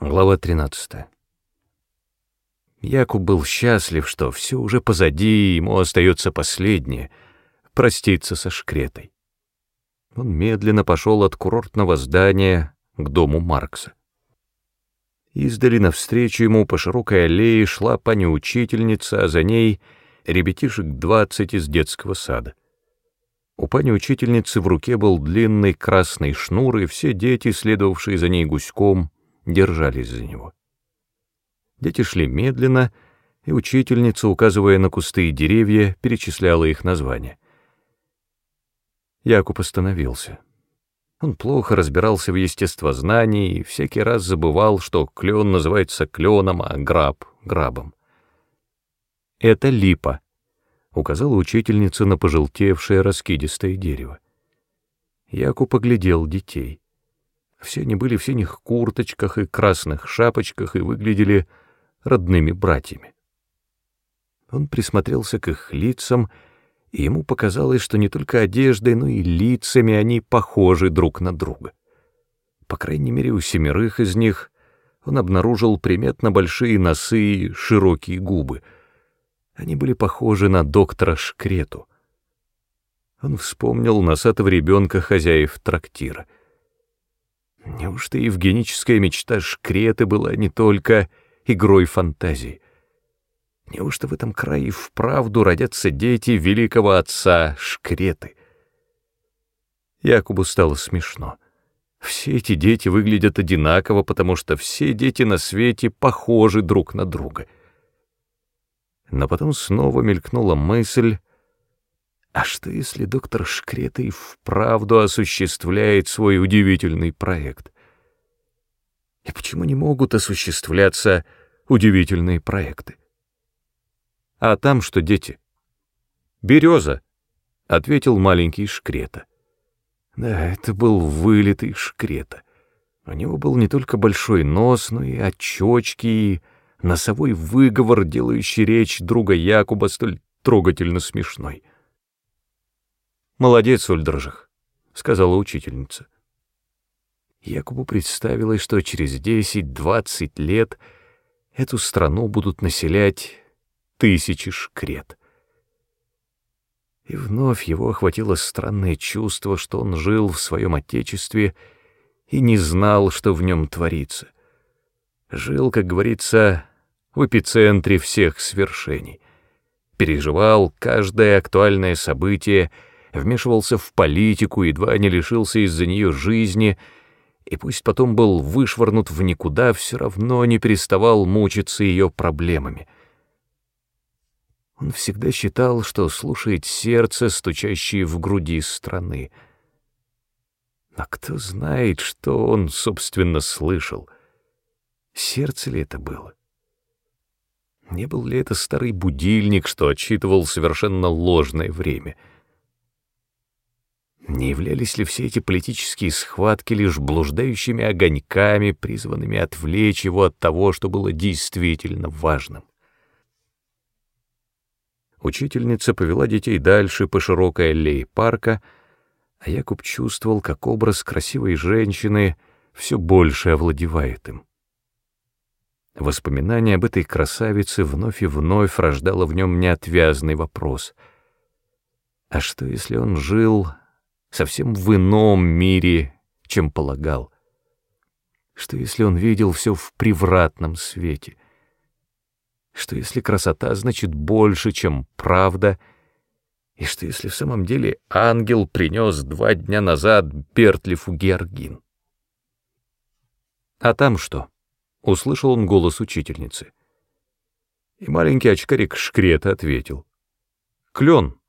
Глава 13. Якуб был счастлив, что все уже позади, ему остается последнее — проститься со Шкретой. Он медленно пошел от курортного здания к дому Маркса. Издали навстречу ему по широкой аллее шла пани-учительница, а за ней ребятишек двадцать из детского сада. У пани-учительницы в руке был длинный красный шнур, и все дети, следовавшие за ней гуськом, держались за него. Дети шли медленно, и учительница, указывая на кусты и деревья, перечисляла их названия. Якуб остановился. Он плохо разбирался в естествознании и всякий раз забывал, что клен называется кленом, а граб — грабом. «Это липа», — указала учительница на пожелтевшее раскидистое дерево. Якуб поглядел детей. Все они были в синих курточках и красных шапочках и выглядели родными братьями. Он присмотрелся к их лицам, и ему показалось, что не только одеждой, но и лицами они похожи друг на друга. По крайней мере, у семерых из них он обнаружил приметно большие носы и широкие губы. Они были похожи на доктора Шкрету. Он вспомнил носатого ребенка хозяев трактира — Неужто евгеническая мечта Шкреты была не только игрой фантазии? Неужто в этом крае вправду родятся дети великого отца Шкреты? Якубу стало смешно. Все эти дети выглядят одинаково, потому что все дети на свете похожи друг на друга. Но потом снова мелькнула мысль, а что, если доктор Шкрета и вправду осуществляет свой удивительный проект? И почему не могут осуществляться удивительные проекты? А там что, дети? «Береза», — ответил маленький Шкрета. Да, это был вылитый Шкрета. У него был не только большой нос, но и очечки, и носовой выговор, делающий речь друга Якуба столь трогательно смешной. «Молодец, Ульдрожих», — сказала учительница. Якубу представилось, что через десять-двадцать лет эту страну будут населять тысячи шкрет. И вновь его охватило странное чувство, что он жил в своем отечестве и не знал, что в нем творится. Жил, как говорится, в эпицентре всех свершений. Переживал каждое актуальное событие — вмешивался в политику, едва не лишился из-за нее жизни, и пусть потом был вышвырнут в никуда, все равно не переставал мучиться ее проблемами. Он всегда считал, что слушает сердце, стучащее в груди страны. А кто знает, что он, собственно, слышал? Сердце ли это было? Не был ли это старый будильник, что отчитывал совершенно ложное время — не являлись ли все эти политические схватки лишь блуждающими огоньками, призванными отвлечь его от того, что было действительно важным? Учительница повела детей дальше по широкой аллее парка, а Якуб чувствовал, как образ красивой женщины все больше овладевает им. Воспоминание об этой красавице вновь и вновь рождало в нем неотвязный вопрос. А что, если он жил совсем в ином мире, чем полагал. Что если он видел все в превратном свете? Что если красота значит больше, чем правда? И что если в самом деле ангел принес два дня назад Бертлифу Георгин? А там что? Услышал он голос учительницы. И маленький очкарик Шкрета ответил. Клен.